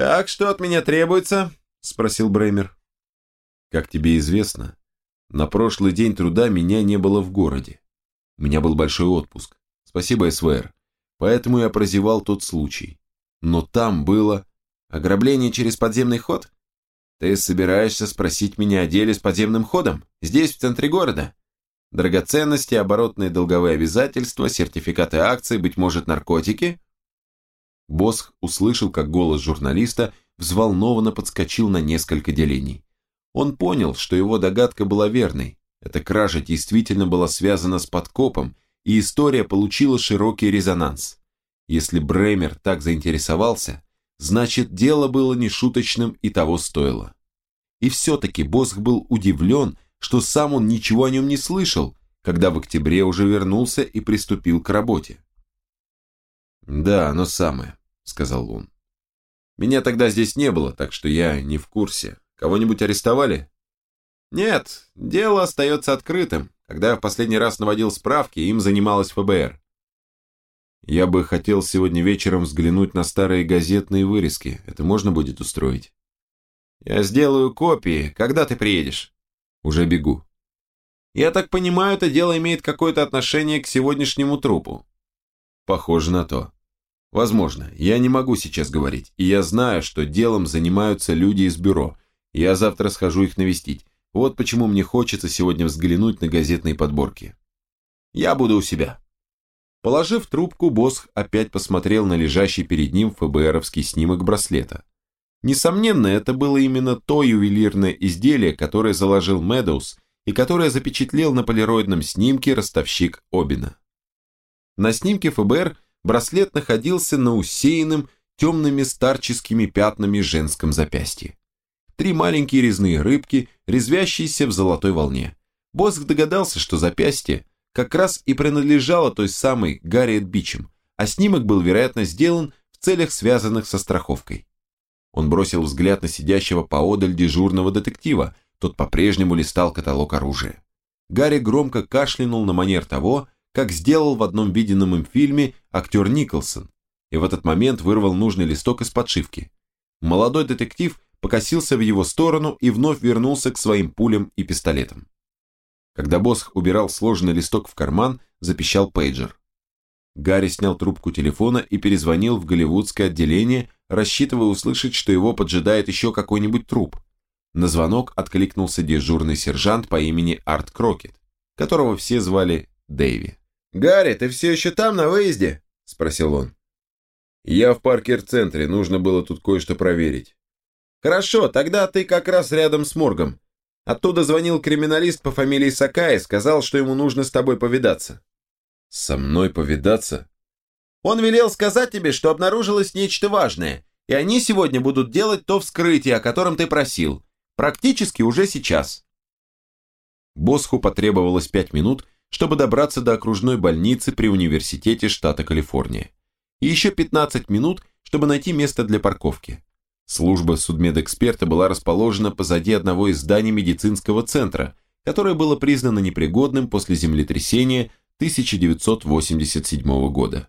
«Так, что от меня требуется?» – спросил Бреймер. «Как тебе известно, на прошлый день труда меня не было в городе. У меня был большой отпуск. Спасибо, СВР. Поэтому я прозевал тот случай. Но там было... Ограбление через подземный ход? Ты собираешься спросить меня о деле с подземным ходом? Здесь, в центре города? Драгоценности, оборотные долговые обязательства, сертификаты акций, быть может, наркотики? Босх услышал, как голос журналиста взволнованно подскочил на несколько делений. Он понял, что его догадка была верной. Эта кража действительно была связана с подкопом, и история получила широкий резонанс. Если Бремер так заинтересовался, значит дело было нешуточным и того стоило. И все-таки Босх был удивлен, что сам он ничего о нем не слышал, когда в октябре уже вернулся и приступил к работе. «Да, оно самое», — сказал он. «Меня тогда здесь не было, так что я не в курсе. Кого-нибудь арестовали?» «Нет, дело остается открытым. Когда я в последний раз наводил справки, им занималась ФБР. Я бы хотел сегодня вечером взглянуть на старые газетные вырезки. Это можно будет устроить? Я сделаю копии. Когда ты приедешь? Уже бегу. Я так понимаю, это дело имеет какое-то отношение к сегодняшнему трупу. Похоже на то. Возможно, я не могу сейчас говорить, и я знаю, что делом занимаются люди из бюро. Я завтра схожу их навестить. Вот почему мне хочется сегодня взглянуть на газетные подборки. Я буду у себя. Положив трубку, Босх опять посмотрел на лежащий перед ним ФБРовский снимок браслета. Несомненно, это было именно то ювелирное изделие, которое заложил Медоуз и которое запечатлел на полироидном снимке ростовщик Обина. На снимке ФБР браслет находился на усеянном темными старческими пятнами женском запястье три маленькие резные рыбки, резвящиеся в золотой волне. Босх догадался, что запястье как раз и принадлежало той самой Гарриет Бичем, а снимок был, вероятно, сделан в целях, связанных со страховкой. Он бросил взгляд на сидящего поодаль дежурного детектива, тот по-прежнему листал каталог оружия. Гарри громко кашлянул на манер того, как сделал в одном виденном им фильме актер Николсон, и в этот момент вырвал нужный листок из подшивки. Молодой детектив покосился в его сторону и вновь вернулся к своим пулям и пистолетам. Когда Босх убирал сложенный листок в карман, запищал пейджер. Гарри снял трубку телефона и перезвонил в голливудское отделение, рассчитывая услышать, что его поджидает еще какой-нибудь труп. На звонок откликнулся дежурный сержант по имени Арт Крокет, которого все звали Дэйви. «Гарри, ты все еще там, на выезде?» – спросил он. «Я в Паркер-центре, нужно было тут кое-что проверить». «Хорошо, тогда ты как раз рядом с моргом. Оттуда звонил криминалист по фамилии Сакай сказал, что ему нужно с тобой повидаться». «Со мной повидаться?» «Он велел сказать тебе, что обнаружилось нечто важное, и они сегодня будут делать то вскрытие, о котором ты просил. Практически уже сейчас». Босху потребовалось пять минут, чтобы добраться до окружной больницы при университете штата Калифорния. И еще 15 минут, чтобы найти место для парковки. Служба судмедэксперта была расположена позади одного из зданий медицинского центра, которое было признано непригодным после землетрясения 1987 года.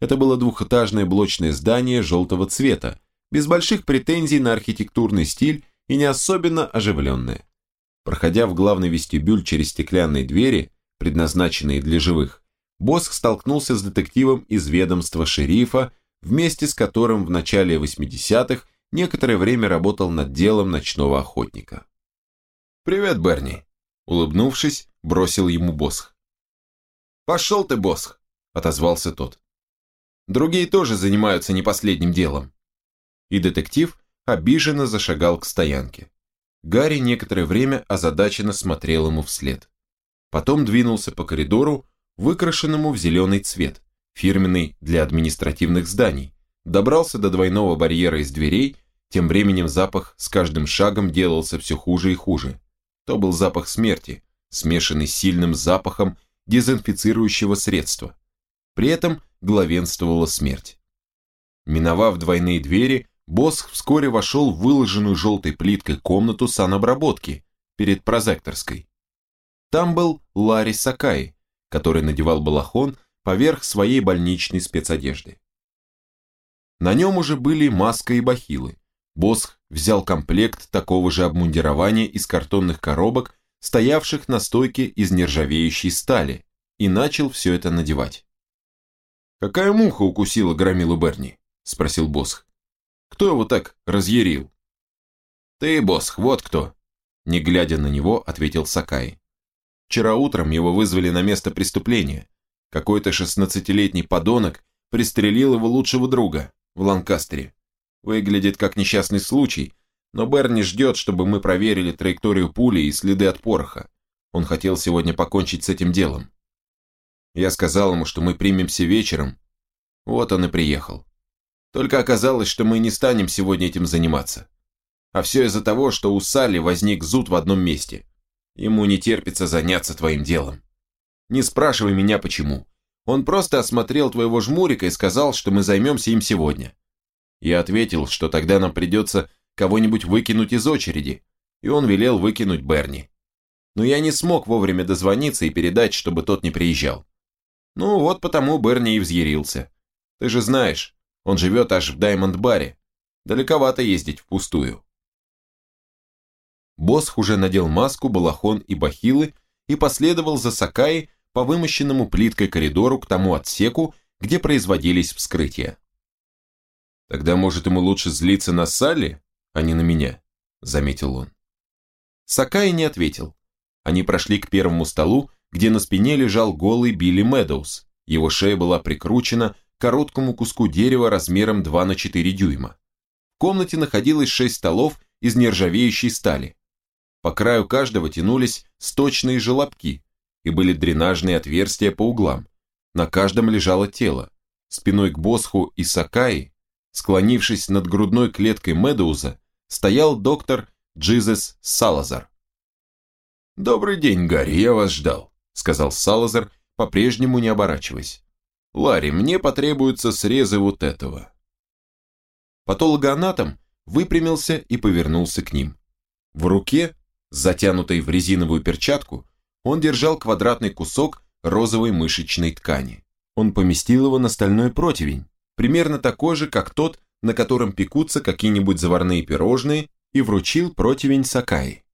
Это было двухэтажное блочное здание желтого цвета, без больших претензий на архитектурный стиль и не особенно оживленное. Проходя в главный вестибюль через стеклянные двери, предназначенные для живых, Босх столкнулся с детективом из ведомства шерифа, вместе с которым в начале 80-х некоторое время работал над делом ночного охотника. «Привет, Берни!» Улыбнувшись, бросил ему Босх. «Пошел ты, Босх!» – отозвался тот. «Другие тоже занимаются не последним делом». И детектив обиженно зашагал к стоянке. Гарри некоторое время озадаченно смотрел ему вслед. Потом двинулся по коридору, выкрашенному в зеленый цвет, фирменный для административных зданий, добрался до двойного барьера из дверей, тем временем запах с каждым шагом делался все хуже и хуже. То был запах смерти, смешанный с сильным запахом дезинфицирующего средства. При этом главенствовала смерть. Миновав двойные двери, Босх вскоре вошел в выложенную желтой плиткой комнату санобработки перед прозекторской. Там был Ларри Сакай, который надевал балахон поверх своей больничной спецодежды. На нем уже были маска и бахилы, Босх взял комплект такого же обмундирования из картонных коробок, стоявших на стойке из нержавеющей стали, и начал все это надевать. «Какая муха укусила громилу Берни?» – спросил Босх. «Кто его так разъярил?» «Ты, Босх, вот кто!» Не глядя на него, ответил Сакай. «Вчера утром его вызвали на место преступления. Какой-то шестнадцатилетний подонок пристрелил его лучшего друга в Ланкастере. Выглядит как несчастный случай, но Берни ждет, чтобы мы проверили траекторию пули и следы от пороха. Он хотел сегодня покончить с этим делом. Я сказал ему, что мы примемся вечером. Вот он и приехал. Только оказалось, что мы не станем сегодня этим заниматься. А все из-за того, что у Салли возник зуд в одном месте. Ему не терпится заняться твоим делом. Не спрашивай меня, почему. Он просто осмотрел твоего жмурика и сказал, что мы займемся им сегодня. Я ответил, что тогда нам придется кого-нибудь выкинуть из очереди, и он велел выкинуть Берни. Но я не смог вовремя дозвониться и передать, чтобы тот не приезжал. Ну вот потому Берни и взъярился. Ты же знаешь, он живет аж в Даймонд-баре. Далековато ездить впустую. Босх уже надел маску, балахон и бахилы и последовал за Сакаи по вымощенному плиткой коридору к тому отсеку, где производились вскрытия. «Тогда, может, ему лучше злиться на Салли, а не на меня», — заметил он. Сакай не ответил. Они прошли к первому столу, где на спине лежал голый Билли Медоуз. Его шея была прикручена к короткому куску дерева размером 2 на 4 дюйма. В комнате находилось шесть столов из нержавеющей стали. По краю каждого тянулись сточные желобки и были дренажные отверстия по углам. На каждом лежало тело. Спиной к Босху и Сакаи Склонившись над грудной клеткой Медоуза, стоял доктор Джизес Салазар. «Добрый день, Гарри, я вас ждал», — сказал Салазар, по-прежнему не оборачиваясь. «Ларри, мне потребуются срезы вот этого». Патологоанатом выпрямился и повернулся к ним. В руке, затянутой в резиновую перчатку, он держал квадратный кусок розовой мышечной ткани. Он поместил его на стальной противень, примерно такой же, как тот, на котором пекутся какие-нибудь заварные пирожные, и вручил противень Сакаи.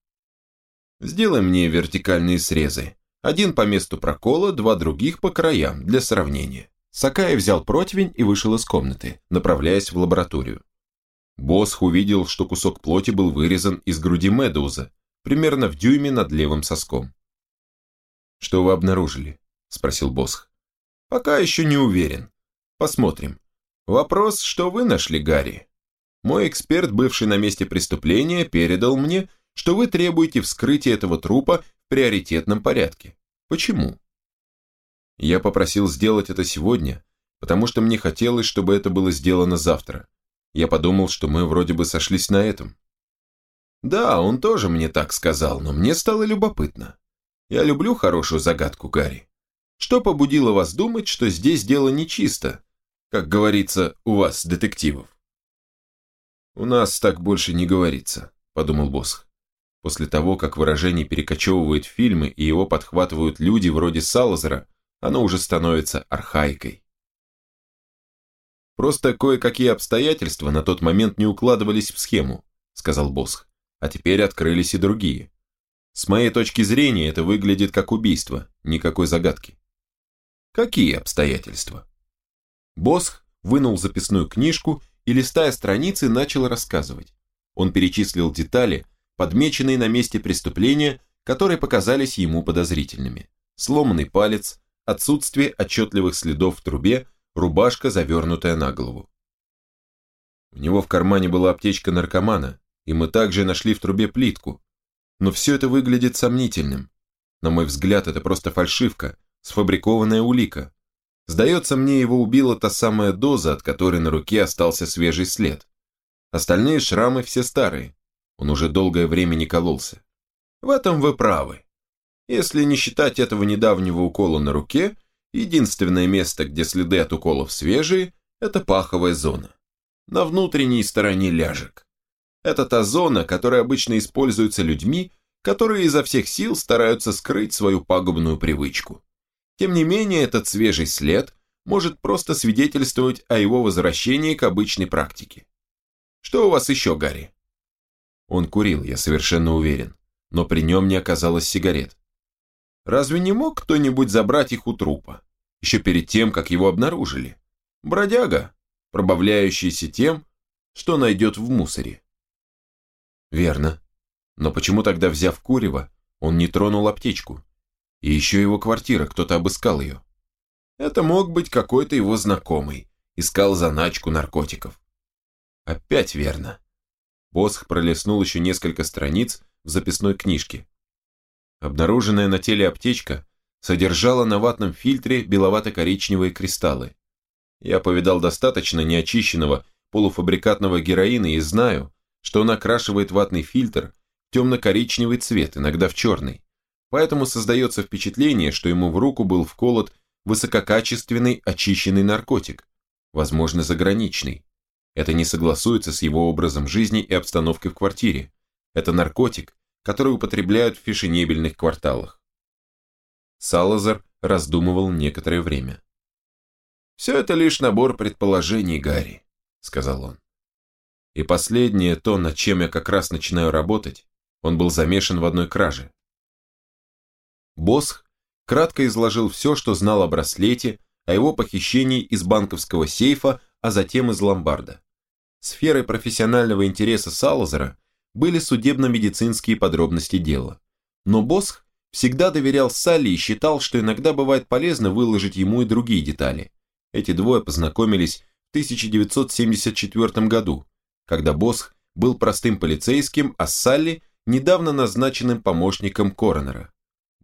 «Сделай мне вертикальные срезы. Один по месту прокола, два других по краям, для сравнения». Сакаи взял противень и вышел из комнаты, направляясь в лабораторию. Босх увидел, что кусок плоти был вырезан из груди Медуза, примерно в дюйме над левым соском. «Что вы обнаружили?» – спросил Босх. «Пока еще не уверен. Посмотрим. Вопрос, что вы нашли, Гарри? Мой эксперт, бывший на месте преступления, передал мне, что вы требуете вскрытия этого трупа в приоритетном порядке. Почему? Я попросил сделать это сегодня, потому что мне хотелось, чтобы это было сделано завтра. Я подумал, что мы вроде бы сошлись на этом. Да, он тоже мне так сказал, но мне стало любопытно. Я люблю хорошую загадку, Гарри. Что побудило вас думать, что здесь дело нечисто, как говорится у вас, детективов. «У нас так больше не говорится», – подумал Босх. После того, как выражение перекочевывает фильмы и его подхватывают люди вроде Салазера, оно уже становится архаикой. «Просто кое-какие обстоятельства на тот момент не укладывались в схему», – сказал Босх, «а теперь открылись и другие. С моей точки зрения это выглядит как убийство, никакой загадки». «Какие обстоятельства?» Босх вынул записную книжку и, листая страницы, начал рассказывать. Он перечислил детали, подмеченные на месте преступления, которые показались ему подозрительными. Сломанный палец, отсутствие отчетливых следов в трубе, рубашка, завернутая на голову. У него в кармане была аптечка наркомана, и мы также нашли в трубе плитку. Но все это выглядит сомнительным. На мой взгляд, это просто фальшивка, сфабрикованная улика. Сдается мне, его убила та самая доза, от которой на руке остался свежий след. Остальные шрамы все старые. Он уже долгое время не кололся. В этом вы правы. Если не считать этого недавнего укола на руке, единственное место, где следы от уколов свежие, это паховая зона. На внутренней стороне ляжек. Это та зона, которая обычно используется людьми, которые изо всех сил стараются скрыть свою пагубную привычку. Тем не менее, этот свежий след может просто свидетельствовать о его возвращении к обычной практике. Что у вас еще, Гарри?» Он курил, я совершенно уверен, но при нем не оказалось сигарет. Разве не мог кто-нибудь забрать их у трупа? Еще перед тем, как его обнаружили. Бродяга, пробавляющийся тем, что найдет в мусоре. Верно. Но почему тогда, взяв курево, он не тронул аптечку? И еще его квартира, кто-то обыскал ее. Это мог быть какой-то его знакомый. Искал заначку наркотиков. Опять верно. Босх пролистнул еще несколько страниц в записной книжке. Обнаруженная на теле аптечка содержала на ватном фильтре беловато-коричневые кристаллы. Я повидал достаточно неочищенного полуфабрикатного героина и знаю, что он окрашивает ватный фильтр в темно-коричневый цвет, иногда в черный. Поэтому создается впечатление, что ему в руку был вколот высококачественный очищенный наркотик, возможно, заграничный. Это не согласуется с его образом жизни и обстановкой в квартире. Это наркотик, который употребляют в фешенебельных кварталах. Салазар раздумывал некоторое время. «Все это лишь набор предположений, Гарри», — сказал он. И последнее, то, над чем я как раз начинаю работать, он был замешан в одной краже. Босх кратко изложил все, что знал о браслете, о его похищении из банковского сейфа, а затем из ломбарда. Сферой профессионального интереса Салазара были судебно-медицинские подробности дела. Но Босх всегда доверял Салли и считал, что иногда бывает полезно выложить ему и другие детали. Эти двое познакомились в 1974 году, когда Босх был простым полицейским, а Салли – недавно назначенным помощником коронера.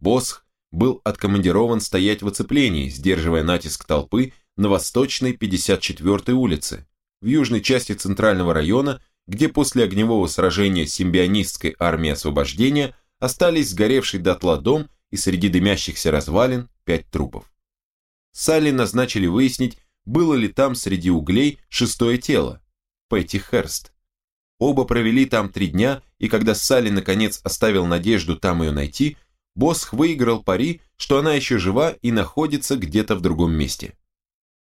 Босх был откомандирован стоять в оцеплении, сдерживая натиск толпы на восточной 54-й улице, в южной части центрального района, где после огневого сражения симбионистской армии освобождения остались сгоревший дотла дом и среди дымящихся развалин пять трупов. Салли назначили выяснить, было ли там среди углей шестое тело, Пэтти Херст. Оба провели там три дня, и когда Салли наконец оставил надежду там ее найти, Босх выиграл пари, что она еще жива и находится где-то в другом месте.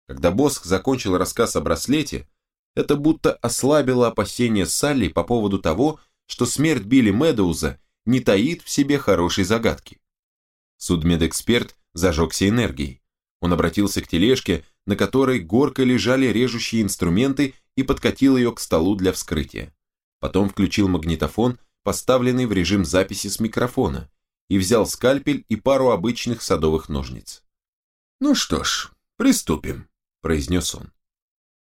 Когда Босх закончил рассказ о браслете, это будто ослабило опасения Салли по поводу того, что смерть Билли Медоуза не таит в себе хорошей загадки. Судмедэксперт зажегся энергией. Он обратился к тележке, на которой горкой лежали режущие инструменты и подкатил ее к столу для вскрытия. Потом включил магнитофон, поставленный в режим записи с микрофона, и взял скальпель и пару обычных садовых ножниц. «Ну что ж, приступим», – произнес он.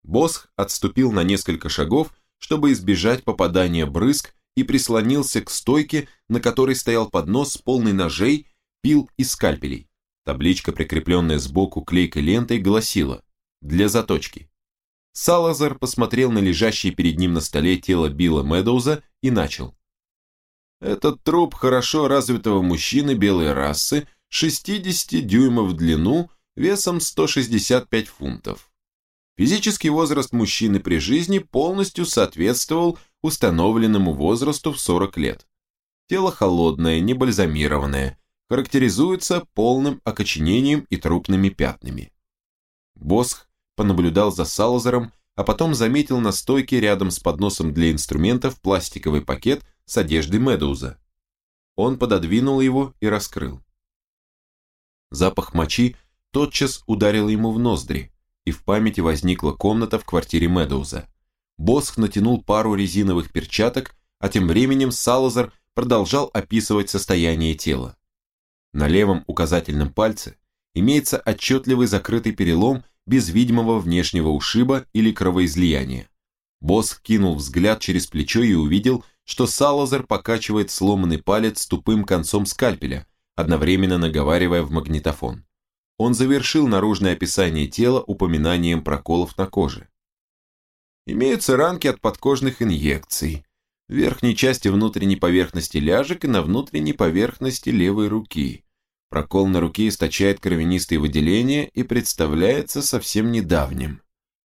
Босх отступил на несколько шагов, чтобы избежать попадания брызг и прислонился к стойке, на которой стоял поднос полный ножей, пил и скальпелей. Табличка, прикрепленная сбоку клейкой лентой, гласила «Для заточки». Салазар посмотрел на лежащее перед ним на столе тело Билла Медоуза и начал. «Этот труп хорошо развитого мужчины белой расы, 60 дюймов в длину, весом 165 фунтов. Физический возраст мужчины при жизни полностью соответствовал установленному возрасту в 40 лет. Тело холодное, не бальзамированное, характеризуется полным окоченением и трупными пятнами. Босх понаблюдал за Салазером, а потом заметил на стойке рядом с подносом для инструментов пластиковый пакет с одеждой Медоуза. Он пододвинул его и раскрыл. Запах мочи тотчас ударил ему в ноздри, и в памяти возникла комната в квартире Медоуза. Босх натянул пару резиновых перчаток, а тем временем Салазар продолжал описывать состояние тела. На левом указательном пальце имеется отчетливый закрытый перелом без видимого внешнего ушиба или кровоизлияния. Босх кинул взгляд через плечо и увидел, что Салазар покачивает сломанный палец тупым концом скальпеля, одновременно наговаривая в магнитофон он завершил наружное описание тела упоминанием проколов на коже. Имеются ранки от подкожных инъекций, в верхней части внутренней поверхности ляжек и на внутренней поверхности левой руки. Прокол на руке источает кровянистые выделения и представляется совсем недавним.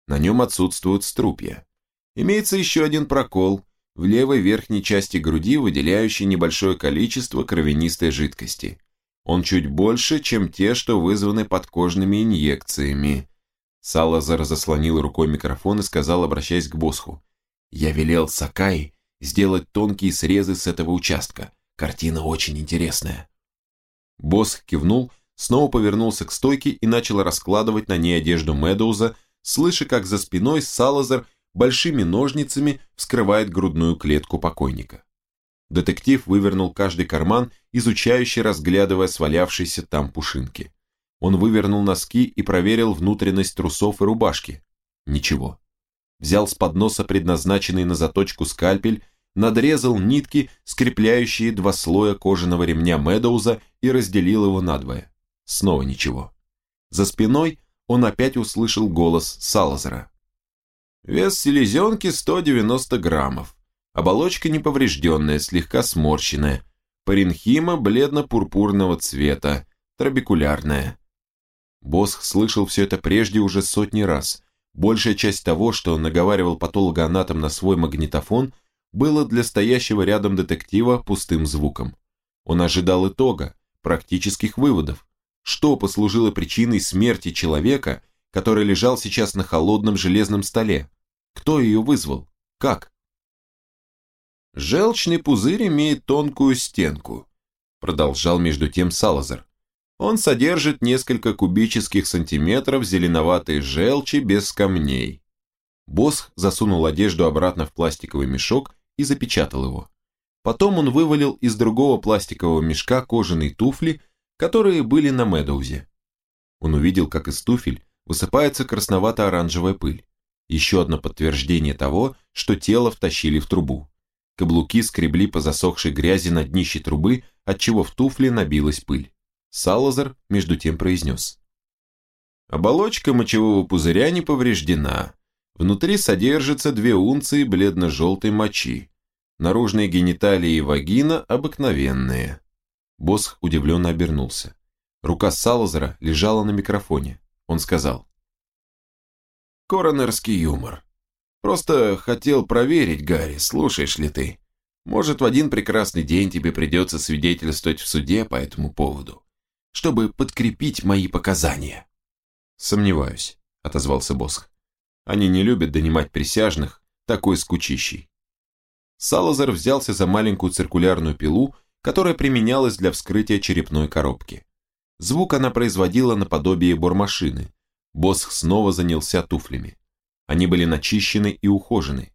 На нем отсутствуют струпья. Имеется еще один прокол в левой верхней части груди, выделяющий небольшое количество кровянистой жидкости. Он чуть больше, чем те, что вызваны подкожными инъекциями. Салазар заслонил рукой микрофон и сказал, обращаясь к Босху. Я велел Сакай сделать тонкие срезы с этого участка. Картина очень интересная. Босс кивнул, снова повернулся к стойке и начал раскладывать на ней одежду Медоуза, слыша, как за спиной Салазар большими ножницами вскрывает грудную клетку покойника. Детектив вывернул каждый карман, изучающе разглядывая свалявшиеся там пушинки. Он вывернул носки и проверил внутренность трусов и рубашки. Ничего. Взял с подноса предназначенный на заточку скальпель, надрезал нитки, скрепляющие два слоя кожаного ремня Медоуза и разделил его надвое. Снова ничего. За спиной он опять услышал голос Салазара. Вес селезенки 190 граммов. Оболочка неповрежденная, слегка сморщенная. Паренхима бледно-пурпурного цвета, трабекулярная. Босх слышал все это прежде уже сотни раз. Большая часть того, что он наговаривал патологоанатом на свой магнитофон, было для стоящего рядом детектива пустым звуком. Он ожидал итога, практических выводов. Что послужило причиной смерти человека, который лежал сейчас на холодном железном столе? Кто ее вызвал? Как? Желчный пузырь имеет тонкую стенку, продолжал между тем Салазар. Он содержит несколько кубических сантиметров зеленоватой желчи без камней. Босх засунул одежду обратно в пластиковый мешок и запечатал его. Потом он вывалил из другого пластикового мешка кожаные туфли, которые были на Медоузе. Он увидел, как из туфель высыпается красновато-оранжевая пыль. Еще одно подтверждение того, что тело втащили в трубу. Каблуки скребли по засохшей грязи на днище трубы, отчего в туфле набилась пыль. Салазар между тем произнес. Оболочка мочевого пузыря не повреждена. Внутри содержится две унции бледно-желтой мочи. Наружные гениталии и вагина обыкновенные. Босх удивленно обернулся. Рука Салазара лежала на микрофоне. Он сказал. Коронерский юмор. Просто хотел проверить, Гарри, слушаешь ли ты. Может, в один прекрасный день тебе придется свидетельствовать в суде по этому поводу, чтобы подкрепить мои показания. Сомневаюсь, отозвался Босх. Они не любят донимать присяжных такой скучищей. Салазар взялся за маленькую циркулярную пилу, которая применялась для вскрытия черепной коробки. Звук она производила наподобие бормашины, Босх снова занялся туфлями. Они были начищены и ухожены.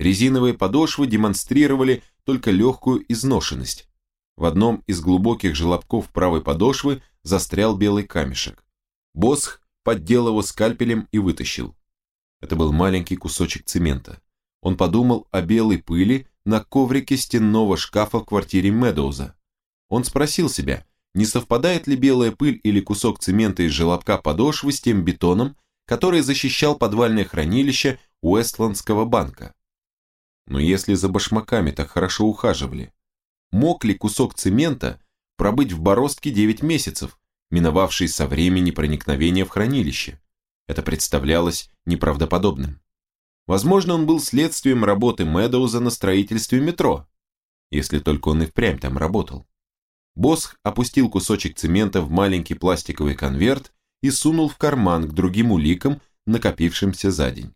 Резиновые подошвы демонстрировали только легкую изношенность. В одном из глубоких желобков правой подошвы застрял белый камешек. Босх поддел его скальпелем и вытащил. Это был маленький кусочек цемента. Он подумал о белой пыли на коврике стенного шкафа в квартире Медоуза. Он спросил себя, не совпадает ли белая пыль или кусок цемента из желобка подошвы с тем бетоном, который защищал подвальное хранилище Уэстландского банка. Но если за башмаками так хорошо ухаживали, мог ли кусок цемента пробыть в бороздке 9 месяцев, миновавший со времени проникновения в хранилище? Это представлялось неправдоподобным. Возможно, он был следствием работы Медоуза на строительстве метро, если только он и впрямь там работал. Босх опустил кусочек цемента в маленький пластиковый конверт и сунул в карман к другим уликам, накопившимся за день.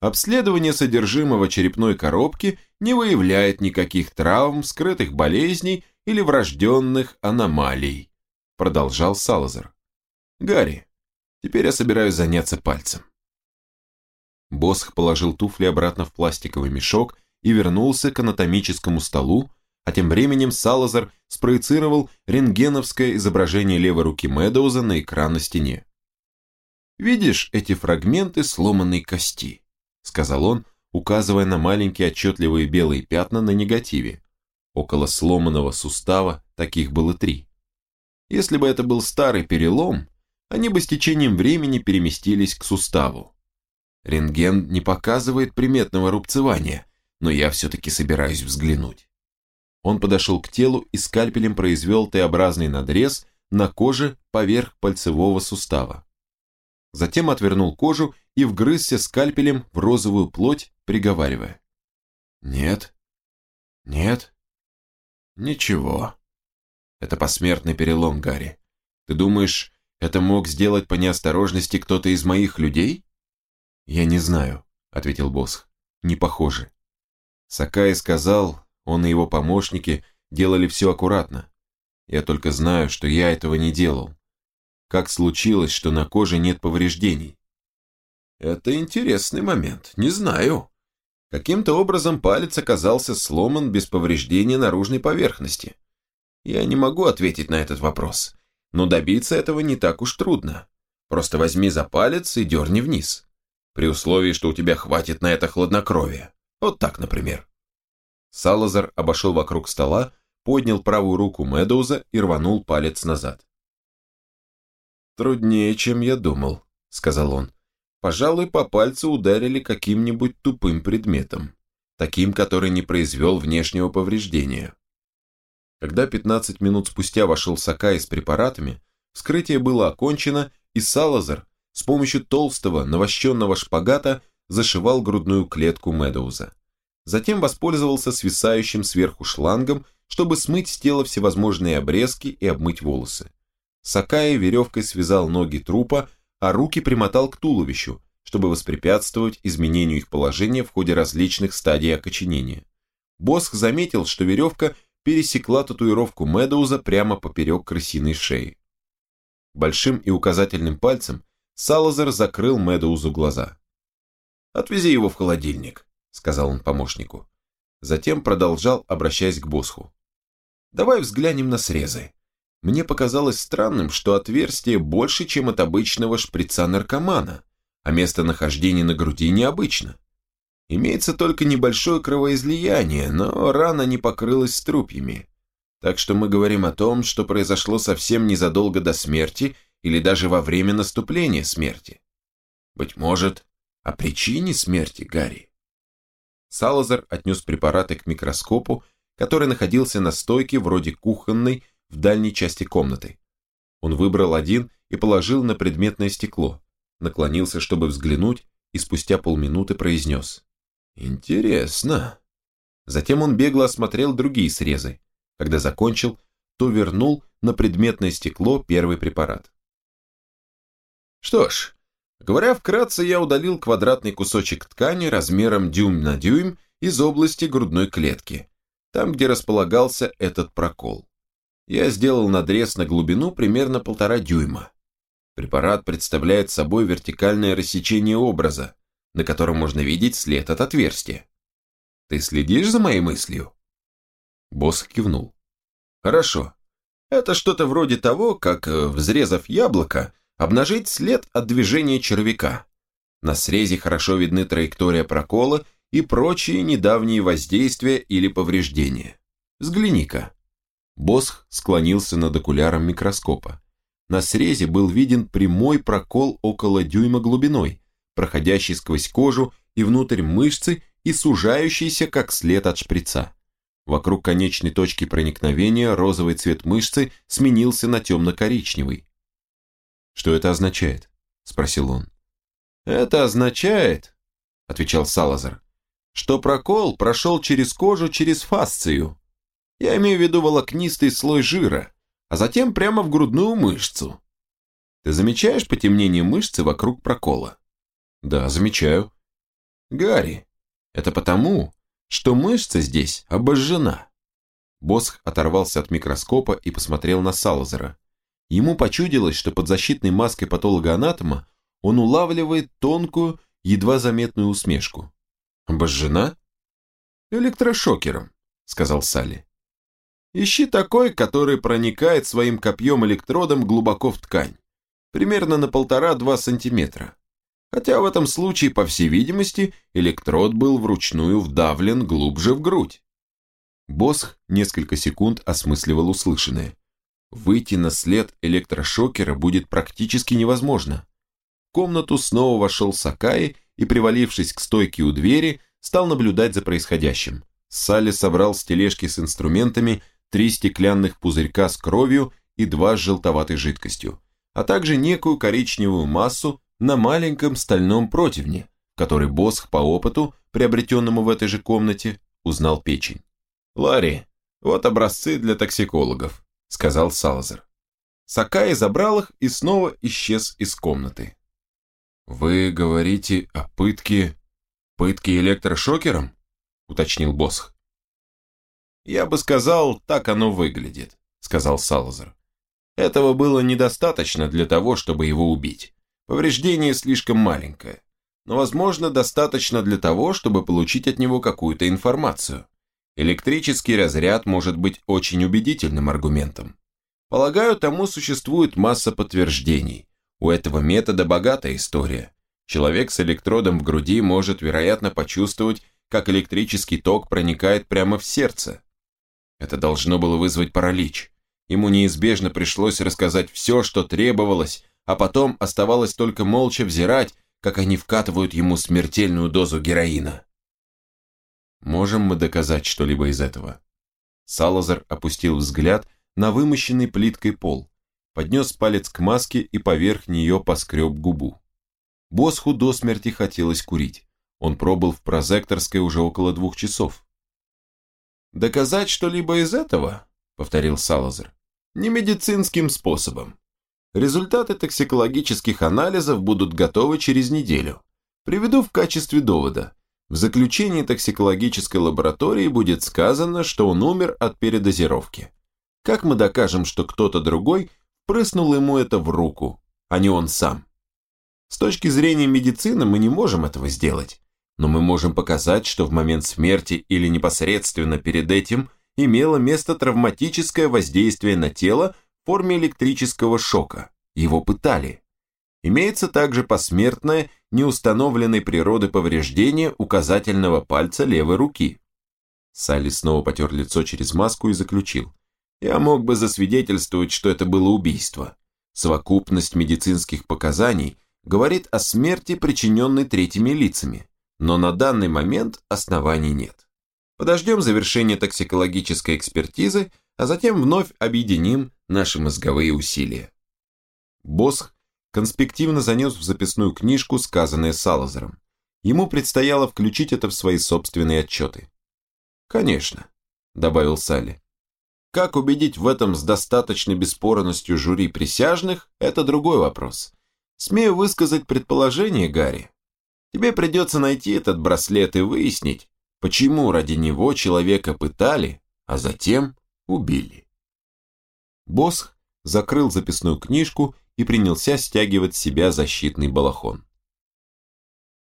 Обследование содержимого черепной коробки не выявляет никаких травм, скрытых болезней или врожденных аномалий, продолжал Салазар. Гарри, теперь я собираюсь заняться пальцем. Босх положил туфли обратно в пластиковый мешок и вернулся к анатомическому столу, а тем временем Салазар спроецировал рентгеновское изображение левой руки Медоуза на экран на стене. «Видишь эти фрагменты сломанной кости?» – сказал он, указывая на маленькие отчетливые белые пятна на негативе. Около сломанного сустава таких было три. Если бы это был старый перелом, они бы с течением времени переместились к суставу. Рентген не показывает приметного рубцевания, но я все-таки собираюсь взглянуть. Он подошел к телу и скальпелем произвел Т-образный надрез на коже поверх пальцевого сустава. Затем отвернул кожу и вгрызся скальпелем в розовую плоть, приговаривая. «Нет, нет, ничего. Это посмертный перелом, Гарри. Ты думаешь, это мог сделать по неосторожности кто-то из моих людей?» «Я не знаю», — ответил Босх. не похожи. Сакай сказал, он и его помощники делали все аккуратно. Я только знаю, что я этого не делал. Как случилось, что на коже нет повреждений? Это интересный момент, не знаю. Каким-то образом палец оказался сломан без повреждения наружной поверхности. Я не могу ответить на этот вопрос, но добиться этого не так уж трудно. Просто возьми за палец и дерни вниз. При условии, что у тебя хватит на это хладнокровия. Вот так, например. Салазар обошел вокруг стола, поднял правую руку Медоуза и рванул палец назад. «Труднее, чем я думал», — сказал он. «Пожалуй, по пальцу ударили каким-нибудь тупым предметом, таким, который не произвел внешнего повреждения». Когда 15 минут спустя вошел Сакай с препаратами, вскрытие было окончено, и Салазар с помощью толстого, навощенного шпагата зашивал грудную клетку Медоуза. Затем воспользовался свисающим сверху шлангом, чтобы смыть с тела всевозможные обрезки и обмыть волосы. Сакая веревкой связал ноги трупа, а руки примотал к туловищу, чтобы воспрепятствовать изменению их положения в ходе различных стадий окоченения. Босх заметил, что веревка пересекла татуировку Медоуза прямо поперек крысиной шеи. Большим и указательным пальцем Салазар закрыл Медоузу глаза. «Отвези его в холодильник», — сказал он помощнику. Затем продолжал, обращаясь к Босху. «Давай взглянем на срезы. Мне показалось странным, что отверстие больше, чем от обычного шприца наркомана, а местонахождение на груди необычно. Имеется только небольшое кровоизлияние, но рана не покрылась струпьями. Так что мы говорим о том, что произошло совсем незадолго до смерти или даже во время наступления смерти. Быть может, о причине смерти Гарри. Салазар отнес препараты к микроскопу, который находился на стойке вроде кухонной в дальней части комнаты. Он выбрал один и положил на предметное стекло, наклонился, чтобы взглянуть, и спустя полминуты произнес. «Интересно». Затем он бегло осмотрел другие срезы. Когда закончил, то вернул на предметное стекло первый препарат. Что ж, говоря вкратце, я удалил квадратный кусочек ткани размером дюйм на дюйм из области грудной клетки, там, где располагался этот прокол я сделал надрез на глубину примерно полтора дюйма. Препарат представляет собой вертикальное рассечение образа, на котором можно видеть след от отверстия. Ты следишь за моей мыслью? Босс кивнул. Хорошо. Это что-то вроде того, как, э, взрезав яблоко, обнажить след от движения червяка. На срезе хорошо видны траектория прокола и прочие недавние воздействия или повреждения. Взгляни-ка. Босх склонился над окуляром микроскопа. На срезе был виден прямой прокол около дюйма глубиной, проходящий сквозь кожу и внутрь мышцы и сужающийся, как след от шприца. Вокруг конечной точки проникновения розовый цвет мышцы сменился на темно-коричневый. «Что это означает?» – спросил он. «Это означает», – отвечал Салазар, – «что прокол прошел через кожу через фасцию, я имею в виду волокнистый слой жира, а затем прямо в грудную мышцу. Ты замечаешь потемнение мышцы вокруг прокола? Да, замечаю. Гарри, это потому, что мышца здесь обожжена. Босх оторвался от микроскопа и посмотрел на Салазера. Ему почудилось, что под защитной маской патологоанатома он улавливает тонкую, едва заметную усмешку. «Обожжена?» «Электрошокером», — сказал Салли. Ищи такой, который проникает своим копьем-электродом глубоко в ткань, примерно на полтора-два сантиметра. Хотя в этом случае, по всей видимости, электрод был вручную вдавлен глубже в грудь. Босх несколько секунд осмысливал услышанное. Выйти на след электрошокера будет практически невозможно. В комнату снова вошел Сакаи и, привалившись к стойке у двери, стал наблюдать за происходящим. Салли собрал с тележки с инструментами три стеклянных пузырька с кровью и два с желтоватой жидкостью, а также некую коричневую массу на маленьком стальном противне, который Босх по опыту, приобретенному в этой же комнате, узнал печень. «Ларри, вот образцы для токсикологов», — сказал Салазар. Сакай забрал их и снова исчез из комнаты. «Вы говорите о пытке «Пытки электрошокером?» – уточнил Босх. «Я бы сказал, так оно выглядит», – сказал Салазар. «Этого было недостаточно для того, чтобы его убить. Повреждение слишком маленькое, но, возможно, достаточно для того, чтобы получить от него какую-то информацию. Электрический разряд может быть очень убедительным аргументом. Полагаю, тому существует масса подтверждений. У этого метода богатая история. Человек с электродом в груди может, вероятно, почувствовать, как электрический ток проникает прямо в сердце. Это должно было вызвать паралич. Ему неизбежно пришлось рассказать все, что требовалось, а потом оставалось только молча взирать, как они вкатывают ему смертельную дозу героина. Можем мы доказать что-либо из этого? Салазар опустил взгляд на вымощенный плиткой пол, поднес палец к маске и поверх нее поскреб губу. Босху до смерти хотелось курить. Он пробыл в прозекторской уже около двух часов. «Доказать что-либо из этого?» — повторил Салазар. «Не медицинским способом. Результаты токсикологических анализов будут готовы через неделю. Приведу в качестве довода. В заключении токсикологической лаборатории будет сказано, что он умер от передозировки. Как мы докажем, что кто-то другой прыснул ему это в руку, а не он сам? С точки зрения медицины мы не можем этого сделать, но мы можем показать, что в момент смерти или непосредственно перед этим имело место травматическое воздействие на тело форме электрического шока. Его пытали. Имеется также посмертное, неустановленной природы повреждение указательного пальца левой руки. Салли снова потер лицо через маску и заключил. Я мог бы засвидетельствовать, что это было убийство. Совокупность медицинских показаний говорит о смерти, причиненной третьими лицами, но на данный момент оснований нет. Подождем завершения токсикологической экспертизы, а затем вновь объединим наши мозговые усилия. Босх конспективно занес в записную книжку сказанное Салазаром. Ему предстояло включить это в свои собственные отчеты. «Конечно», — добавил Салли. Как убедить в этом с достаточной бесспорностью жюри присяжных – это другой вопрос. Смею высказать предположение, Гарри. Тебе придется найти этот браслет и выяснить, почему ради него человека пытали, а затем убили. Босх закрыл записную книжку и принялся стягивать с себя защитный балахон.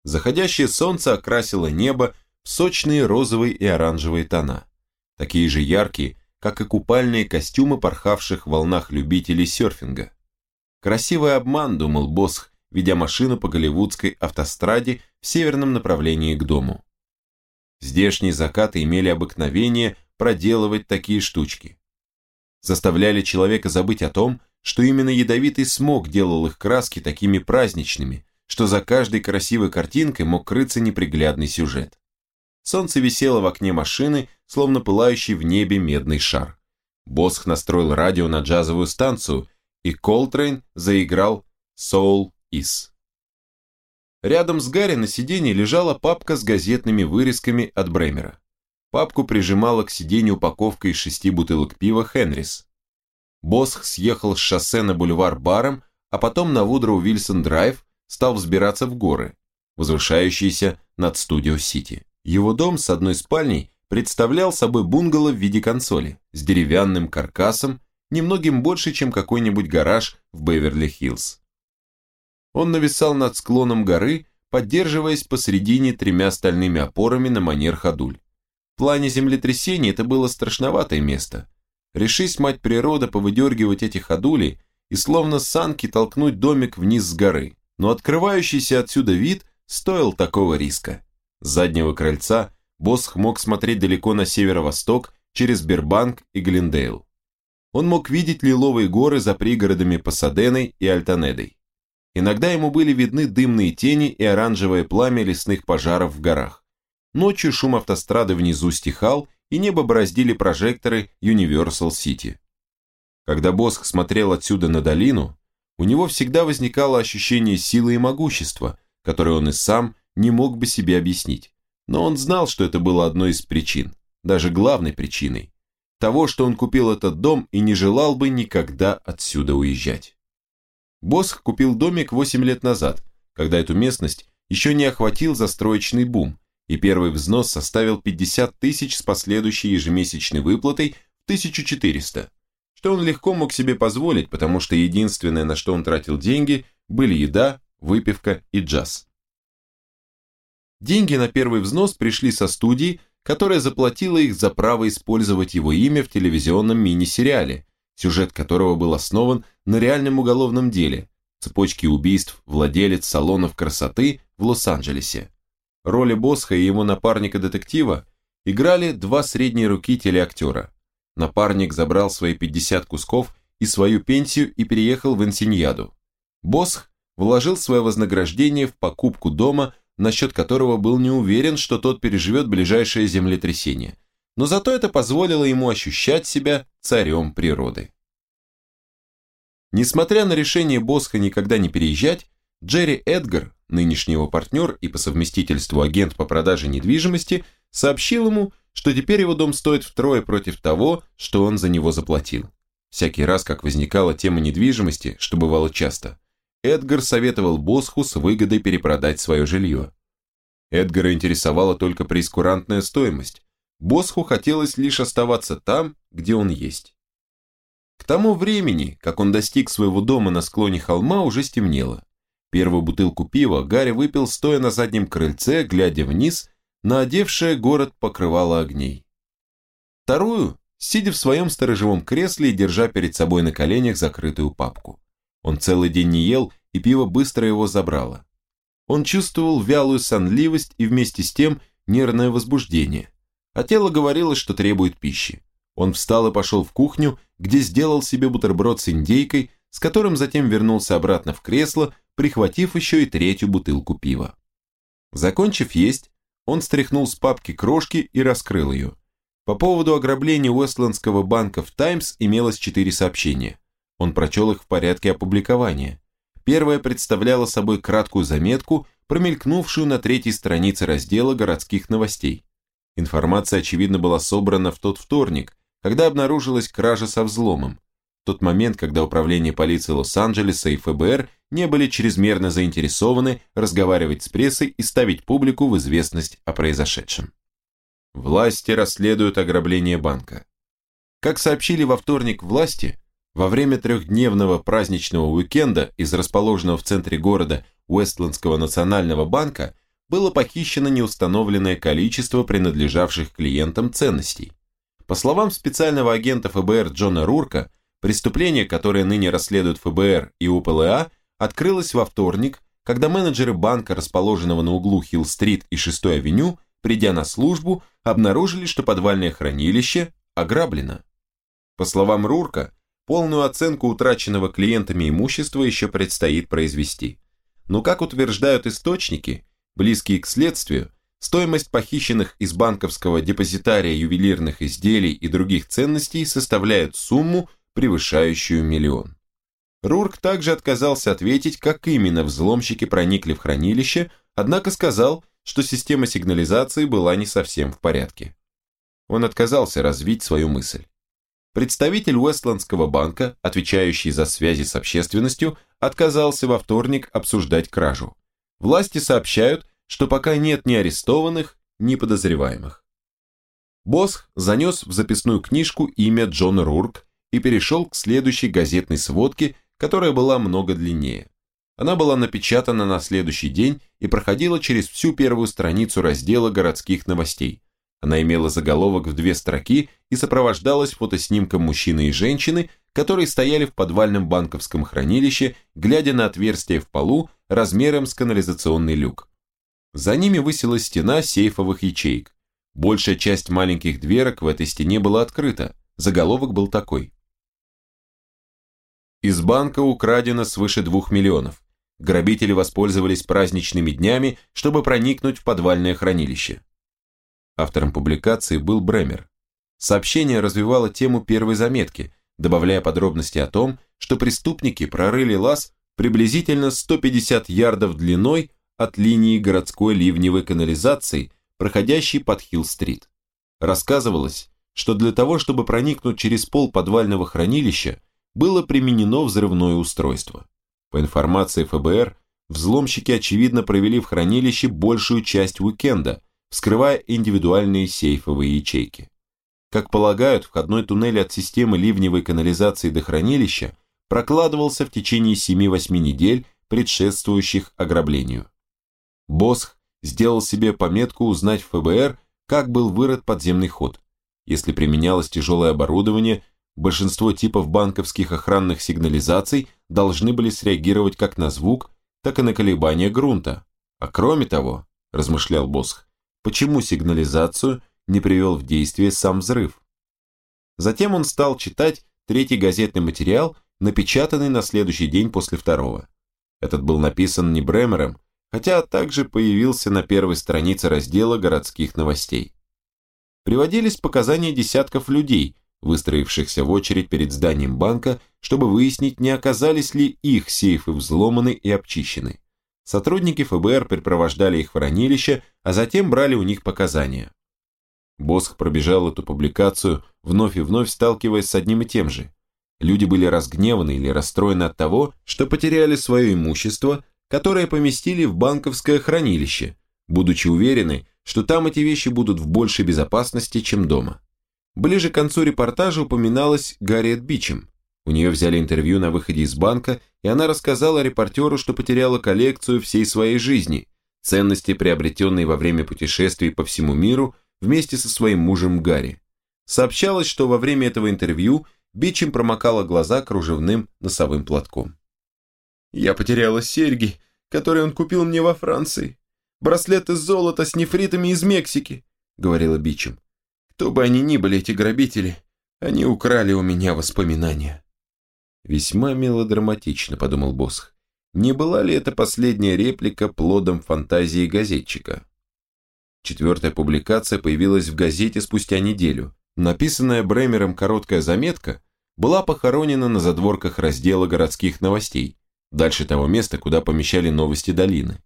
Заходящее солнце окрасило небо в сочные розовые и оранжевые тона, такие же яркие, как и купальные костюмы порхавших в волнах любителей серфинга. Красивый обман, думал Босх, ведя машину по голливудской автостраде в северном направлении к дому. Здешние закаты имели обыкновение проделывать такие штучки. Заставляли человека забыть о том, что именно ядовитый смог делал их краски такими праздничными, что за каждой красивой картинкой мог крыться неприглядный сюжет. Солнце висело в окне машины, словно пылающий в небе медный шар. Босх настроил радио на джазовую станцию, и Колтрейн заиграл «Soul Eyes». Рядом с Гарри на сиденье лежала папка с газетными вырезками от Бремера. Папку прижимала к сиденью упаковка из шести бутылок пива «Henry's». Босх съехал с шоссе на бульвар Барэм, а потом на Вудроу-Вильсон-Драйв стал взбираться в горы, возвышающиеся над Студио-Сити. Его дом с одной спальней представлял собой бунгало в виде консоли с деревянным каркасом, немногим больше, чем какой-нибудь гараж в Беверли-Хиллз. Он нависал над склоном горы, поддерживаясь посредине тремя стальными опорами на манер ходуль. Плане землетрясения это было страшноватое место. Решись мать природа повыдергивать эти ходули и словно санки толкнуть домик вниз с горы, но открывающийся отсюда вид стоил такого риска. С заднего крыльца Босх мог смотреть далеко на северо-восток через Бербанк и Глендейл. Он мог видеть лиловые горы за пригородами Пасаденой и Альтанедой. Иногда ему были видны дымные тени и оранжевое пламя лесных пожаров в горах. Ночью шум автострады внизу стихал, и небо бороздили прожекторы Universal City. Когда Босх смотрел отсюда на долину, у него всегда возникало ощущение силы и могущества, которое он и сам не мог бы себе объяснить. Но он знал, что это было одной из причин, даже главной причиной, того, что он купил этот дом и не желал бы никогда отсюда уезжать. Босх купил домик 8 лет назад, когда эту местность еще не охватил застроечный бум, и первый взнос составил 50 тысяч с последующей ежемесячной выплатой в 1400, что он легко мог себе позволить, потому что единственное, на что он тратил деньги, были еда, выпивка и джаз. Деньги на первый взнос пришли со студии, которая заплатила их за право использовать его имя в телевизионном мини-сериале, сюжет которого был основан на реальном уголовном деле, цепочке убийств владелец салонов красоты в Лос-Анджелесе. Роли Босха и его напарника-детектива играли два средние руки телеактера. Напарник забрал свои 50 кусков и свою пенсию и переехал в Инсиньяду. Босх вложил свое вознаграждение в покупку дома насчет которого был не уверен, что тот переживет ближайшее землетрясение, но зато это позволило ему ощущать себя царем природы. Несмотря на решение Босха никогда не переезжать, Джерри Эдгар, нынешний его партнер и по совместительству агент по продаже недвижимости, сообщил ему, что теперь его дом стоит втрое против того, что он за него заплатил. Всякий раз, как возникала тема недвижимости, что бывало часто, Эдгар советовал Босху с выгодой перепродать свое жилье. Эдгара интересовала только прескурантная стоимость. Босху хотелось лишь оставаться там, где он есть. К тому времени, как он достиг своего дома на склоне холма, уже стемнело. Первую бутылку пива Гарри выпил, стоя на заднем крыльце, глядя вниз, на одевшее город покрывало огней. Вторую, сидя в своем сторожевом кресле и держа перед собой на коленях закрытую папку. Он целый день не ел, и пиво быстро его забрало. Он чувствовал вялую сонливость и вместе с тем нервное возбуждение. А тело говорило, что требует пищи. Он встал и пошел в кухню, где сделал себе бутерброд с индейкой, с которым затем вернулся обратно в кресло, прихватив еще и третью бутылку пива. Закончив есть, он стряхнул с папки крошки и раскрыл ее. По поводу ограбления Уэстлендского банка в «Таймс» имелось четыре сообщения. Он прочел их в порядке опубликования. Первое представляло собой краткую заметку, промелькнувшую на третьей странице раздела городских новостей. Информация, очевидно, была собрана в тот вторник, когда обнаружилась кража со взломом. Тот момент, когда управление полиции Лос-Анджелеса и ФБР не были чрезмерно заинтересованы разговаривать с прессой и ставить публику в известность о произошедшем. Власти расследуют ограбление банка. Как сообщили во вторник власти, во время трехдневного праздничного уикенда из расположенного в центре города Уэстлендского национального банка было похищено неустановленное количество принадлежавших клиентам ценностей. По словам специального агента ФБР Джона Рурка, преступление, которое ныне расследует ФБР и УПЛА, открылось во вторник, когда менеджеры банка, расположенного на углу Хилл-стрит и 6-й авеню, придя на службу, обнаружили, что подвальное хранилище ограблено. По словам Рурка, Полную оценку утраченного клиентами имущества еще предстоит произвести. Но, как утверждают источники, близкие к следствию, стоимость похищенных из банковского депозитария ювелирных изделий и других ценностей составляет сумму, превышающую миллион. Рурк также отказался ответить, как именно взломщики проникли в хранилище, однако сказал, что система сигнализации была не совсем в порядке. Он отказался развить свою мысль. Представитель Уэстландского банка, отвечающий за связи с общественностью, отказался во вторник обсуждать кражу. Власти сообщают, что пока нет ни арестованных, ни подозреваемых. Босх занес в записную книжку имя Джона Рурк и перешел к следующей газетной сводке, которая была много длиннее. Она была напечатана на следующий день и проходила через всю первую страницу раздела городских новостей, она имела заголовок в две строки и сопровождалась фотоснимком мужчины и женщины, которые стояли в подвальном банковском хранилище, глядя на отверстие в полу размером с канализационный люк. За ними высилась стена сейфовых ячеек. Большая часть маленьких дверок в этой стене была открыта. Заголовок был такой. Из банка украдено свыше двух миллионов. Грабители воспользовались праздничными днями, чтобы проникнуть в подвальное хранилище. Автором публикации был Бремер. Сообщение развивало тему первой заметки, добавляя подробности о том, что преступники прорыли лаз приблизительно 150 ярдов длиной от линии городской ливневой канализации, проходящей под Хилл-стрит. Рассказывалось, что для того, чтобы проникнуть через пол подвального хранилища, было применено взрывное устройство. По информации ФБР, взломщики, очевидно, провели в хранилище большую часть уикенда, вскрывая индивидуальные сейфовые ячейки. Как полагают, входной туннель от системы ливневой канализации до хранилища прокладывался в течение 7-8 недель, предшествующих ограблению. Босх сделал себе пометку узнать в ФБР, как был вырыт подземный ход. Если применялось тяжелое оборудование, большинство типов банковских охранных сигнализаций должны были среагировать как на звук, так и на колебания грунта. А кроме того, размышлял Босх, почему сигнализацию не привел в действие сам взрыв? Затем он стал читать третий газетный материал, напечатанный на следующий день после второго. Этот был написан не Бремером, хотя также появился на первой странице раздела городских новостей. Приводились показания десятков людей, выстроившихся в очередь перед зданием банка, чтобы выяснить, не оказались ли их сейфы взломаны и обчищены. Сотрудники ФБР припровождали их в хранилище, а затем брали у них показания. Босх пробежал эту публикацию, вновь и вновь сталкиваясь с одним и тем же. Люди были разгневаны или расстроены от того, что потеряли свое имущество, которое поместили в банковское хранилище, будучи уверены, что там эти вещи будут в большей безопасности, чем дома. Ближе к концу репортажа упоминалась Гарриет Бичем. У нее взяли интервью на выходе из банка, и она рассказала репортеру, что потеряла коллекцию всей своей жизни, ценности, приобретенные во время путешествий по всему миру вместе со своим мужем Гарри. Сообщалось, что во время этого интервью Бичем промокала глаза кружевным носовым платком. «Я потеряла серьги, которые он купил мне во Франции. Браслет из золота с нефритами из Мексики», — говорила Бичем. «Кто бы они ни были, эти грабители, они украли у меня воспоминания». «Весьма мелодраматично», — подумал Босх. Не была ли это последняя реплика плодом фантазии газетчика? Четвертая публикация появилась в газете спустя неделю, Написанная Бремером короткая заметка была похоронена на задворках раздела городских новостей, дальше того места, куда помещали новости долины.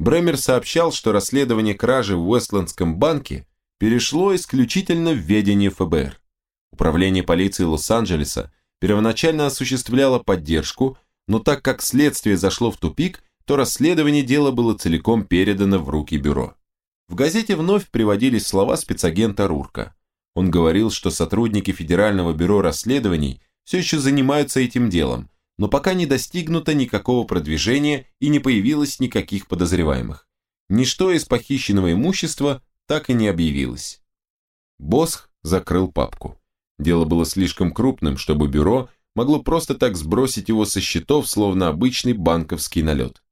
Бремер сообщал, что расследование кражи в Уэстлендском банке перешло исключительно в ведение ФБР. Управление полиции Лос-Анджелеса первоначально осуществляло поддержку, но так как следствие зашло в тупик, то расследование дела было целиком передано в руки бюро. В газете вновь приводились слова спецагента Рурка. Он говорил, что сотрудники Федерального бюро расследований все еще занимаются этим делом, но пока не достигнуто никакого продвижения и не появилось никаких подозреваемых. Ничто из похищенного имущества так и не объявилось. Босх закрыл папку. Дело было слишком крупным, чтобы бюро могло просто так сбросить его со счетов, словно обычный банковский налет.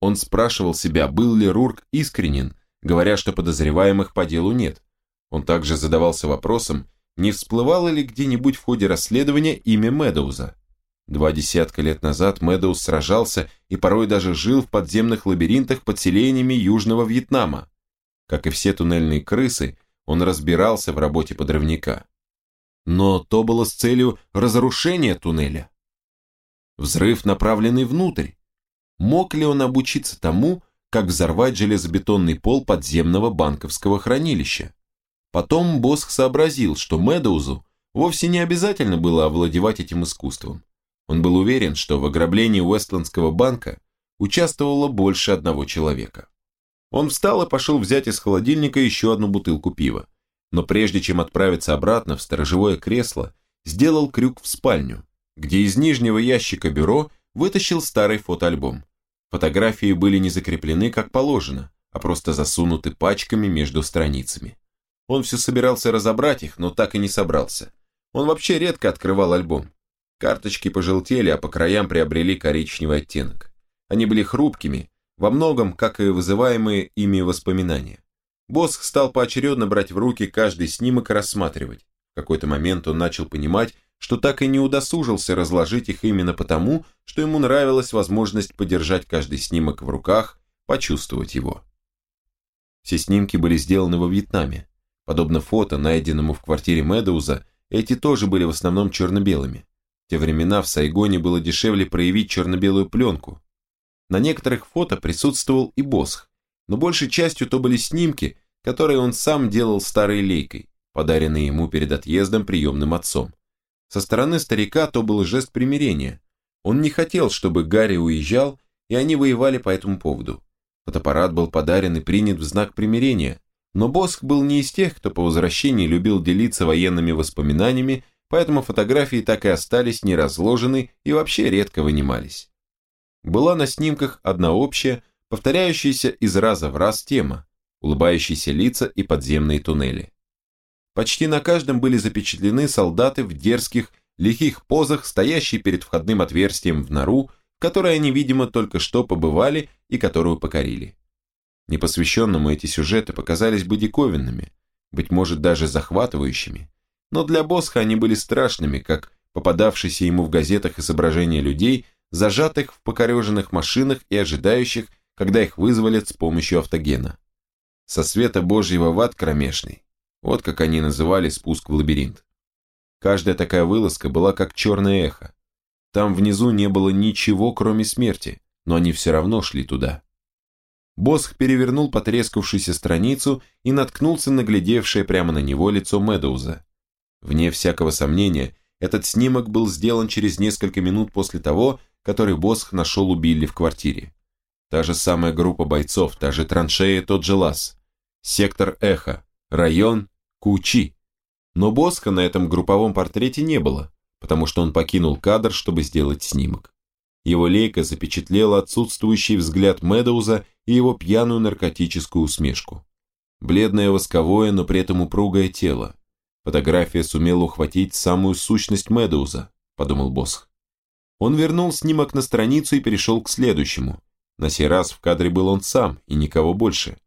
Он спрашивал себя, был ли Рурк искренен, говоря, что подозреваемых по делу нет. Он также задавался вопросом, не всплывало ли где-нибудь в ходе расследования имя Медоуза. Два десятка лет назад Медоуз сражался и порой даже жил в подземных лабиринтах под селениями Южного Вьетнама. Как и все туннельные крысы, он разбирался в работе подрывника. Но то было с целью разрушения туннеля. Взрыв, направленный внутрь. Мог ли он обучиться тому, как взорвать железобетонный пол подземного банковского хранилища? Потом Босх сообразил, что Медоузу вовсе не обязательно было овладевать этим искусством. Он был уверен, что в ограблении Уэстландского банка участвовало больше одного человека. Он встал и пошел взять из холодильника еще одну бутылку пива. Но прежде чем отправиться обратно в сторожевое кресло, сделал крюк в спальню, где из нижнего ящика бюро вытащил старый фотоальбом. Фотографии были не закреплены как положено, а просто засунуты пачками между страницами. Он все собирался разобрать их, но так и не собрался. Он вообще редко открывал альбом. Карточки пожелтели, а по краям приобрели коричневый оттенок. Они были хрупкими, во многом, как и вызываемые ими воспоминания. Босх стал поочередно брать в руки каждый снимок и рассматривать. В какой-то момент он начал понимать, что так и не удосужился разложить их именно потому, что ему нравилась возможность подержать каждый снимок в руках, почувствовать его. Все снимки были сделаны во Вьетнаме. Подобно фото, найденному в квартире Медоуза, эти тоже были в основном черно-белыми. В те времена в Сайгоне было дешевле проявить черно-белую пленку. На некоторых фото присутствовал и Босх, но большей частью то были снимки, которые он сам делал старой лейкой, подаренные ему перед отъездом приемным отцом. Со стороны старика то был жест примирения. Он не хотел, чтобы Гарри уезжал, и они воевали по этому поводу. Фотоаппарат был подарен и принят в знак примирения, но Босх был не из тех, кто по возвращении любил делиться военными воспоминаниями, поэтому фотографии так и остались неразложены и вообще редко вынимались. Была на снимках одна общая, повторяющаяся из раза в раз тема – улыбающиеся лица и подземные туннели. Почти на каждом были запечатлены солдаты в дерзких, лихих позах, стоящие перед входным отверстием в нору, в которой они, видимо, только что побывали и которую покорили. Непосвященному эти сюжеты показались бы диковинными, быть может даже захватывающими, но для Босха они были страшными, как попадавшиеся ему в газетах изображения людей, зажатых в покореженных машинах и ожидающих, когда их вызволят с помощью автогена. Со света Божьего в ад кромешный. Вот как они называли спуск в лабиринт. Каждая такая вылазка была как черное эхо. Там внизу не было ничего, кроме смерти, но они все равно шли туда. Босх перевернул потрескавшуюся страницу и наткнулся на глядевшее прямо на него лицо Медоуза. Вне всякого сомнения, этот снимок был сделан через несколько минут после того, который Босх нашел у Билли в квартире. Та же самая группа бойцов, та же траншея, тот же лаз. Сектор Эхо, район Кучи. Но Босха на этом групповом портрете не было, потому что он покинул кадр, чтобы сделать снимок. Его лейка запечатлела отсутствующий взгляд Медоуза и его пьяную наркотическую усмешку. Бледное восковое, но при этом упругое тело. Фотография сумела ухватить самую сущность Медоуза, подумал Босх. Он вернул снимок на страницу и перешел к следующему. На сей раз в кадре был он сам и никого больше.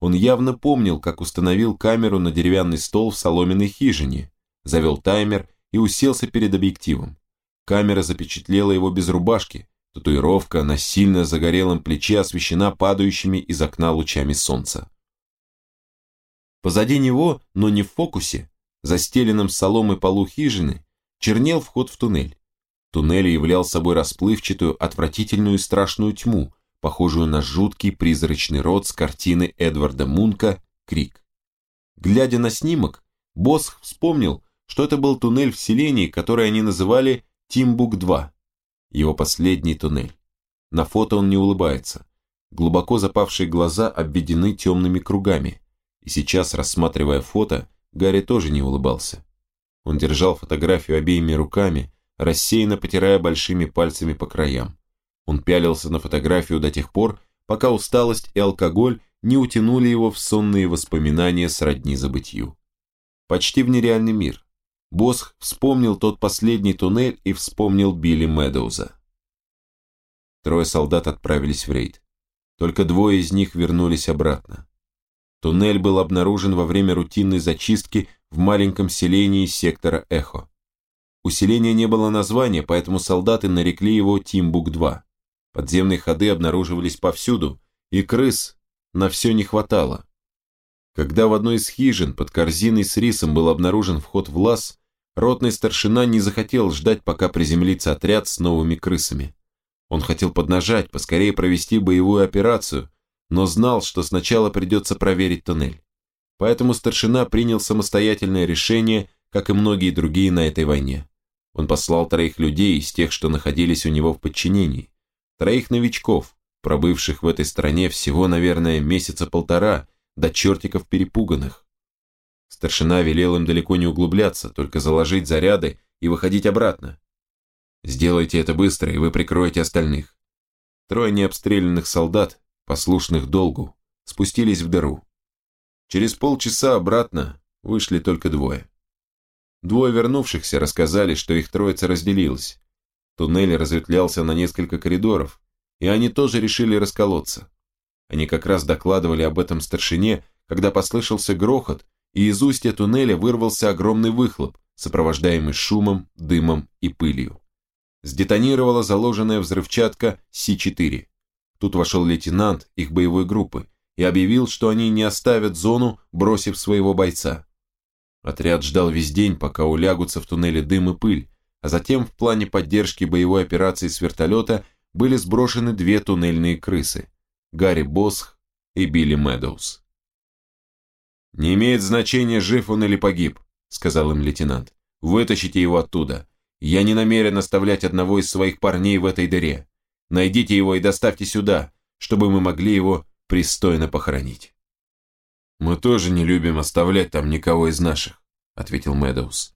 Он явно помнил, как установил камеру на деревянный стол в соломенной хижине, завел таймер и уселся перед объективом. Камера запечатлела его без рубашки, татуировка на сильно загорелом плече освещена падающими из окна лучами солнца. Позади него, но не в фокусе, застеленном соломой полу хижины, чернел вход в туннель. Туннель являл собой расплывчатую, отвратительную и страшную тьму, похожую на жуткий призрачный рот с картины Эдварда Мунка «Крик». Глядя на снимок, Босх вспомнил, что это был туннель в селении, который они называли Тимбук-2, его последний туннель. На фото он не улыбается. Глубоко запавшие глаза обведены темными кругами, и сейчас, рассматривая фото, Гарри тоже не улыбался. Он держал фотографию обеими руками, рассеянно потирая большими пальцами по краям. Он пялился на фотографию до тех пор, пока усталость и алкоголь не утянули его в сонные воспоминания сродни забытью. Почти в нереальный мир. Босх вспомнил тот последний туннель и вспомнил Билли Медоуза. Трое солдат отправились в рейд. Только двое из них вернулись обратно. Туннель был обнаружен во время рутинной зачистки в маленьком селении сектора Эхо. У селения не было названия, поэтому солдаты нарекли его Тимбук-2. Подземные ходы обнаруживались повсюду, и крыс на все не хватало. Когда в одной из хижин под корзиной с рисом был обнаружен вход в лаз, ротный старшина не захотел ждать, пока приземлится отряд с новыми крысами. Он хотел поднажать, поскорее провести боевую операцию, но знал, что сначала придется проверить туннель. Поэтому старшина принял самостоятельное решение, как и многие другие на этой войне. Он послал троих людей из тех, что находились у него в подчинении. Троих новичков, пробывших в этой стране всего, наверное, месяца полтора, до чертиков перепуганных. Старшина велел им далеко не углубляться, только заложить заряды и выходить обратно. Сделайте это быстро, и вы прикроете остальных. Трое необстрелянных солдат, послушных долгу, спустились в дыру. Через полчаса обратно вышли только двое. Двое вернувшихся рассказали, что их троица разделилась. Туннель разветвлялся на несколько коридоров, и они тоже решили расколоться. Они как раз докладывали об этом старшине, когда послышался грохот, и из устья туннеля вырвался огромный выхлоп, сопровождаемый шумом, дымом и пылью. Сдетонировала заложенная взрывчатка С-4. Тут вошел лейтенант их боевой группы и объявил, что они не оставят зону, бросив своего бойца. Отряд ждал весь день, пока улягутся в туннеле дым и пыль, а затем в плане поддержки боевой операции с вертолета были сброшены две туннельные крысы – Гарри Босх и Билли Мэдоуз. «Не имеет значения, жив он или погиб», – сказал им лейтенант. «Вытащите его оттуда. Я не намерен оставлять одного из своих парней в этой дыре. Найдите его и доставьте сюда, чтобы мы могли его пристойно похоронить». «Мы тоже не любим оставлять там никого из наших», — ответил Медоуз.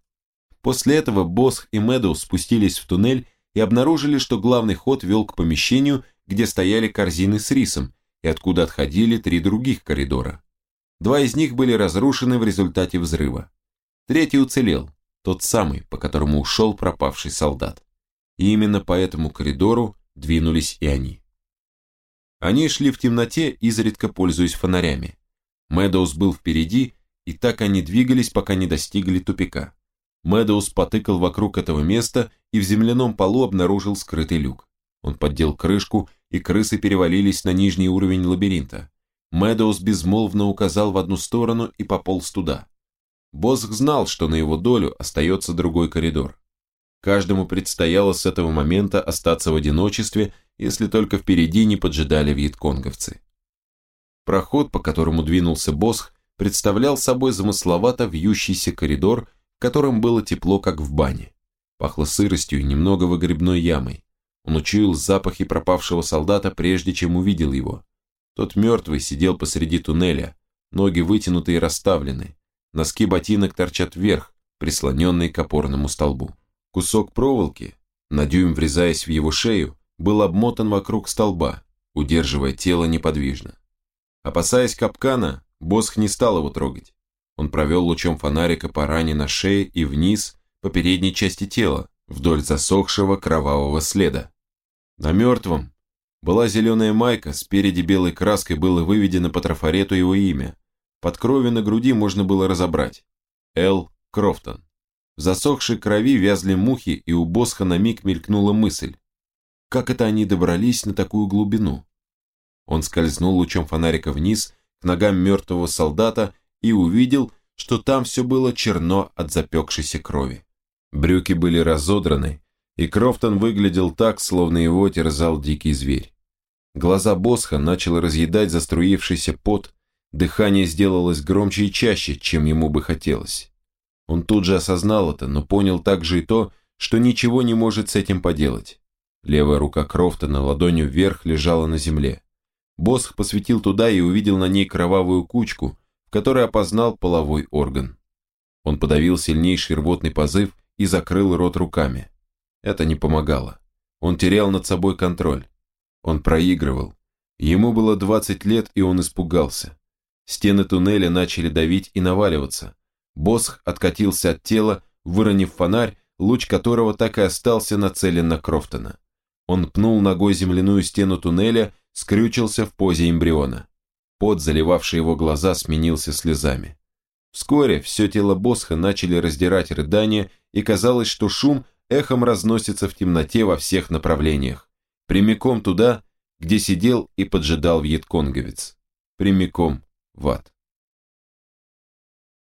После этого Босх и Медоуз спустились в туннель и обнаружили, что главный ход вел к помещению, где стояли корзины с рисом, и откуда отходили три других коридора. Два из них были разрушены в результате взрыва. Третий уцелел, тот самый, по которому ушел пропавший солдат. И именно по этому коридору двинулись и они. Они шли в темноте, изредка пользуясь фонарями. Мэдоуз был впереди, и так они двигались, пока не достигли тупика. Мэдоуз потыкал вокруг этого места и в земляном полу обнаружил скрытый люк. Он поддел крышку, и крысы перевалились на нижний уровень лабиринта. Мэдоуз безмолвно указал в одну сторону и пополз туда. Босх знал, что на его долю остается другой коридор. Каждому предстояло с этого момента остаться в одиночестве, если только впереди не поджидали вьетконговцы. Проход, по которому двинулся Босх, представлял собой замысловато вьющийся коридор, в котором было тепло, как в бане. Пахло сыростью и немного выгребной ямой. Он учуял запахи пропавшего солдата, прежде чем увидел его. Тот мертвый сидел посреди туннеля, ноги вытянуты и расставлены. Носки ботинок торчат вверх, прислоненные к опорному столбу. Кусок проволоки, на дюйм врезаясь в его шею, был обмотан вокруг столба, удерживая тело неподвижно. Опасаясь капкана, Босх не стал его трогать. Он провел лучом фонарика по ране на шее и вниз по передней части тела, вдоль засохшего кровавого следа. На мертвом была зеленая майка, спереди белой краской было выведено по трафарету его имя. Под кровью на груди можно было разобрать. Эл Крофтон. В засохшей крови вязли мухи, и у Босха на миг мелькнула мысль. Как это они добрались на такую глубину? Он скользнул лучом фонарика вниз, к ногам мертвого солдата, и увидел, что там все было черно от запекшейся крови. Брюки были разодраны, и Крофтон выглядел так, словно его терзал дикий зверь. Глаза Босха начал разъедать заструившийся пот, дыхание сделалось громче и чаще, чем ему бы хотелось. Он тут же осознал это, но понял также и то, что ничего не может с этим поделать. Левая рука Крофтона ладонью вверх лежала на земле. Босх посветил туда и увидел на ней кровавую кучку, в которой опознал половой орган. Он подавил сильнейший рвотный позыв и закрыл рот руками. Это не помогало. Он терял над собой контроль. Он проигрывал. Ему было 20 лет, и он испугался. Стены туннеля начали давить и наваливаться. Босх откатился от тела, выронив фонарь, луч которого так и остался нацелен на Крофтона. Он пнул ногой земляную стену туннеля, скрючился в позе эмбриона. Пот, заливавший его глаза, сменился слезами. Вскоре все тело Босха начали раздирать рыдания, и казалось, что шум эхом разносится в темноте во всех направлениях. Прямиком туда, где сидел и поджидал вьетконговец. Прямиком в ад.